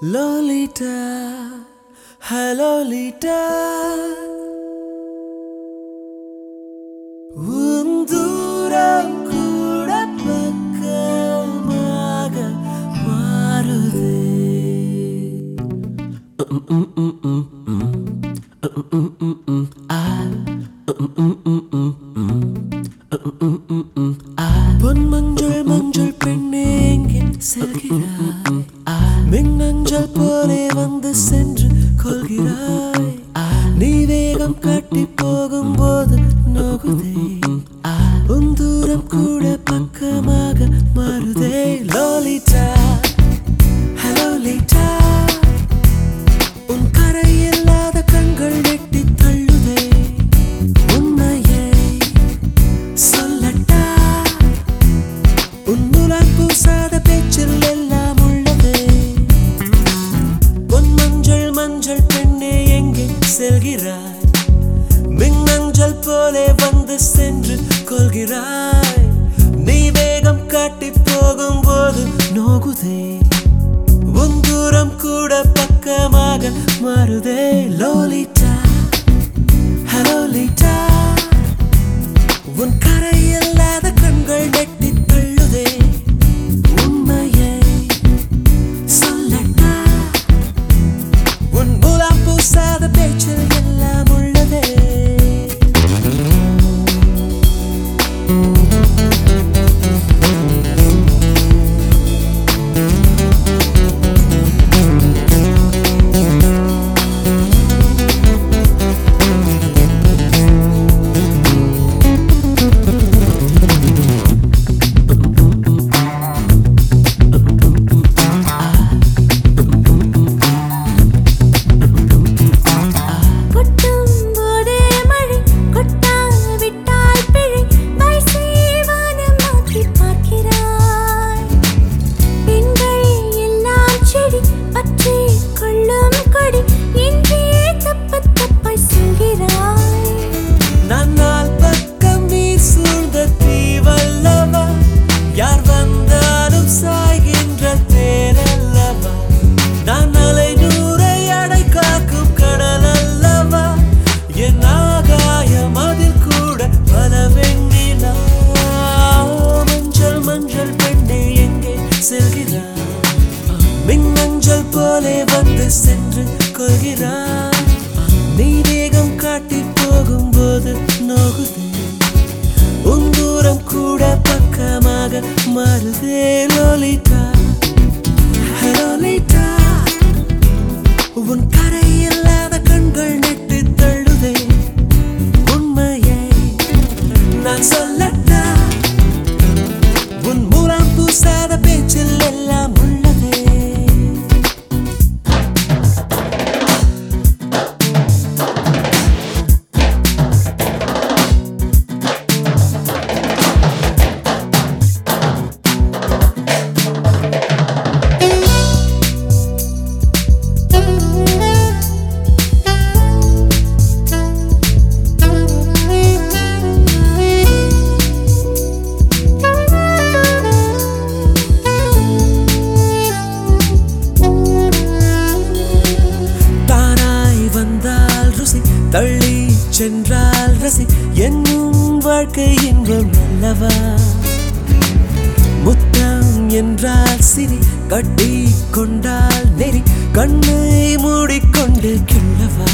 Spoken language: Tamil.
லோலிட்டா ஹலோலிட்டா உன் தூரம் கூட பக்கமாக மாறுதே. பொன் மஞ்சள் மஞ்சள் பெண்ணே செல்கிறார். கடந்து சென்று கொள்கிறாய். நீ வேகம் காட்டி போகும்போது நோகுதே. செல்கிறாய் மின்னஞ்சல் போலே வந்து சென்று கொள்கிறாய். நீ வேகம் காட்டி போகும்போது நோகுதே. உன் தூரம் கூட பக்கமாக மாறுதே. லோலிட்டா ஹலோ லிட்டா உன் கரை நான் நாள் பக்கம் நீ சூழ்ந்த தீவல்லவா? யார் வந்தாலும் சாய்கின்ற தேரல்லவா? நான் அலை நூறை அடை காக்கும் கடல் அல்லவா என் ஆகாயம் அதில் கூட பல வெண்ணிலா மஞ்சள் மஞ்சள் பெண்ணே எங்கே செல்கிறாய்? போலே வந்து சென்று கொள்கிறாய். தள்ளி சென்றால் ரசி என்னும் வாழ்க்கை இன்பம் அல்லவா? முத்தம் என்றால் சிரி கட்டி கொண்டால் நெறி கண்ணை மூடிக்கொண்டு கிள்ளவா?